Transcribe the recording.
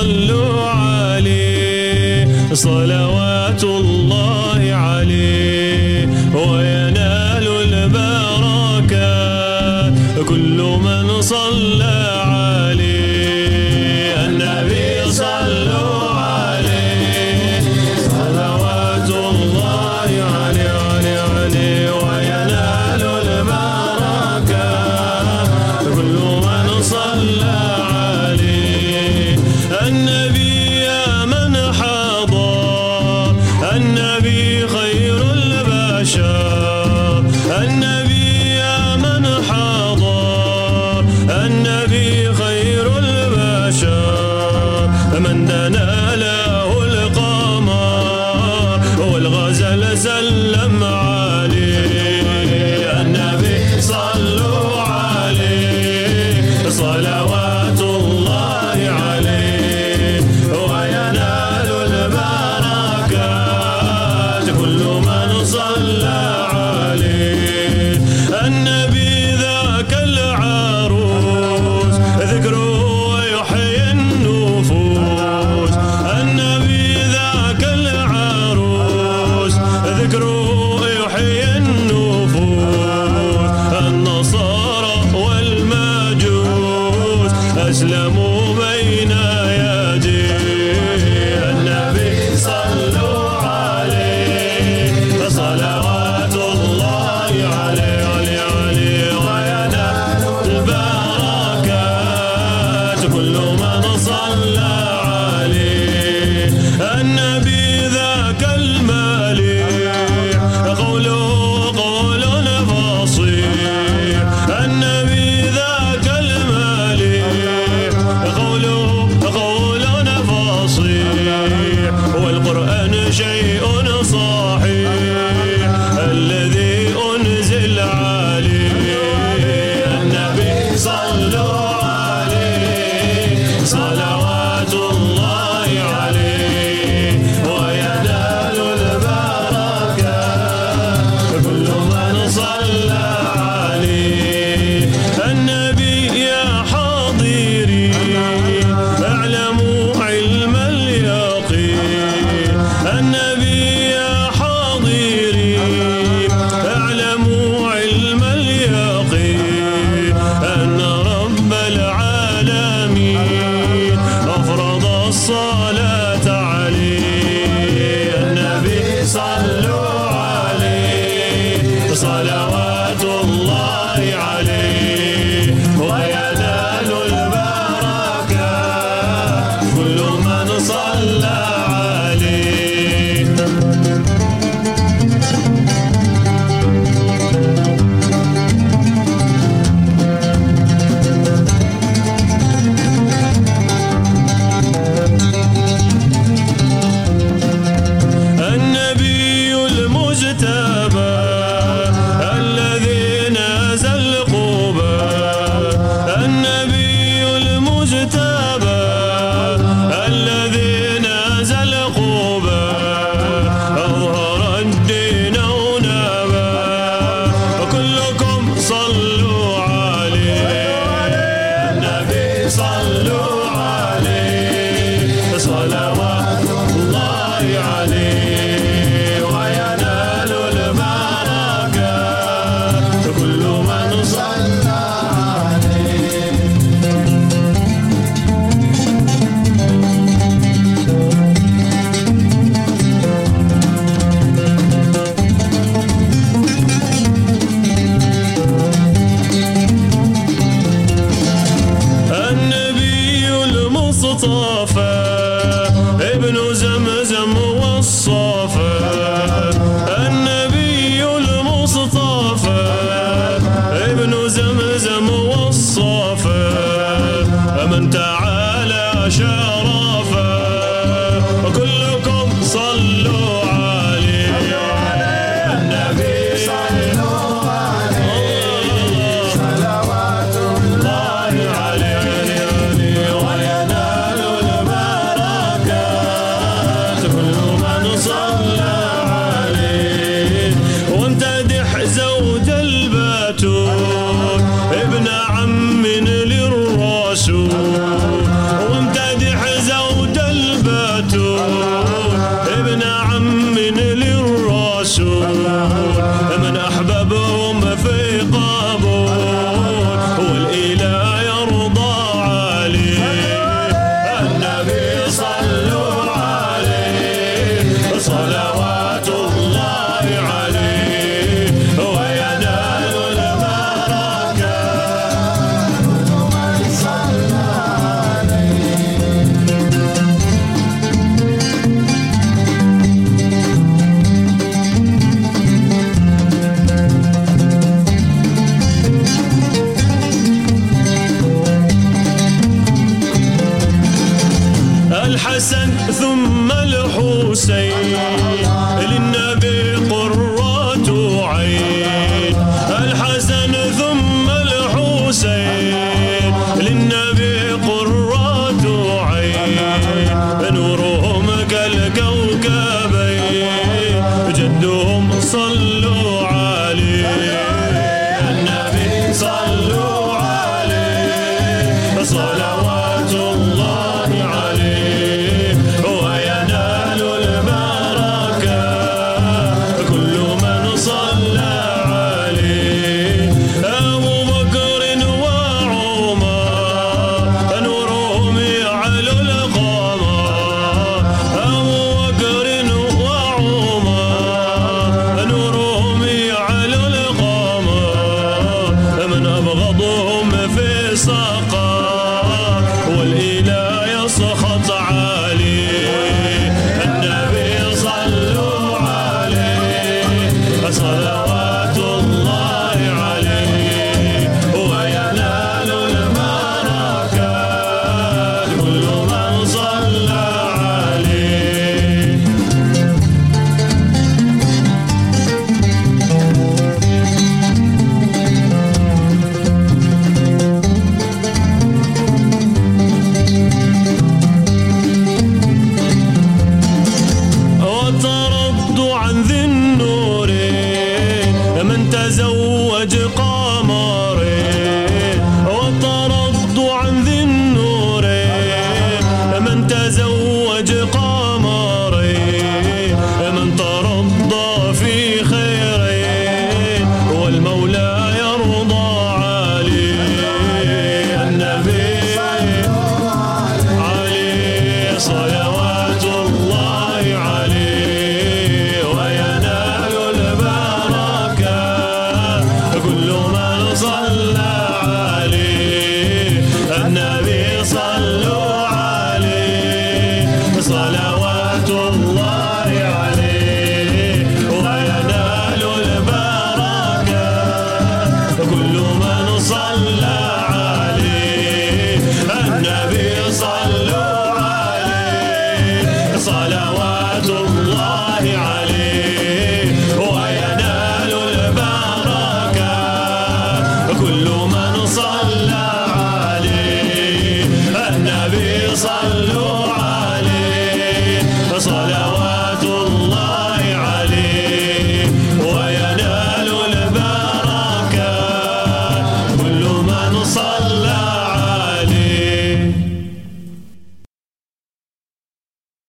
صلوا عليه صلوات الله عليه. Navidad. love. صلوات الله عليه صلوا عليه. صلوات الله عليه. faire. Et ben nos âmes amours ensemble Lord. الحسن ثم الحسين.